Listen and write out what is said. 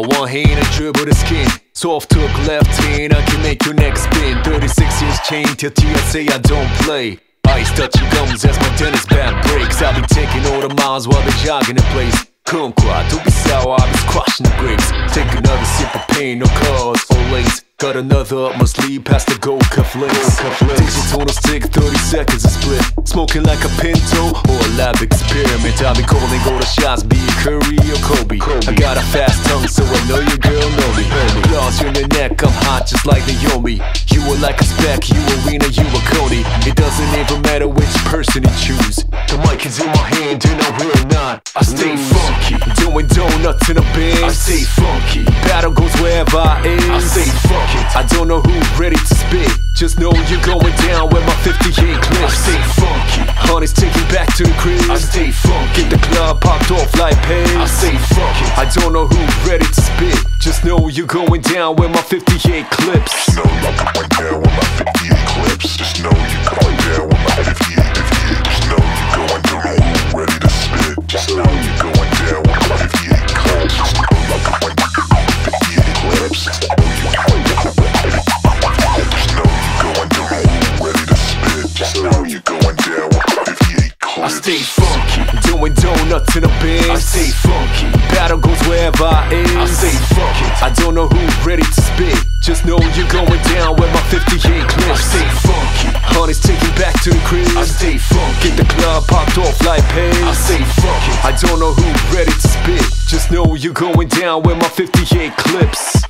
one hand and dribble the skin. Soft hook left hand, I can make your neck spin. 36 inch chain till TSA, I don't play. Ice touching gums as my tennis bat breaks. I'll be taking all the miles while they're jogging in place. Come qua, don't be sour, I'll be squashing the grapes. Take another sip of pain, no cause or lace. Got another up my sleeve past the gold cufflinks. Digital stick, 30 seconds a split. Smoking like a Pinto or a lab experiment. I'll be calling all the shots, be it Curry or Kobe. I got a fast tongue, so I know your girl know me. Claws in the neck, I'm hot just like Naomi. You are like a speck, you a Rena, you a Cody. It doesn't even matter which person you choose. The mic is in my hand and I will not. I stay mm. funky, doing donuts in a bin. I stay funky, battle goes wherever I am. I stay funky. I don't know who's ready to spit. Just know you're going down with my 58 to the crib. I stay funky. Get the club popped off like pain. I stay funky. I don't know who's ready to spit. Just know you're going down with my 58 clips. Just know you going down with my 58 stay funky, doing donuts in a bin. I stay funky, battle goes wherever I am. I stay funky, I don't know who's ready to spit. Just know you're going down with my 58 clips. I stay funky, honey's taking back to the crib. I stay funky, get the club popped off like pain. I stay funky, I don't know who's ready to spit. Just know you're going down with my 58 clips.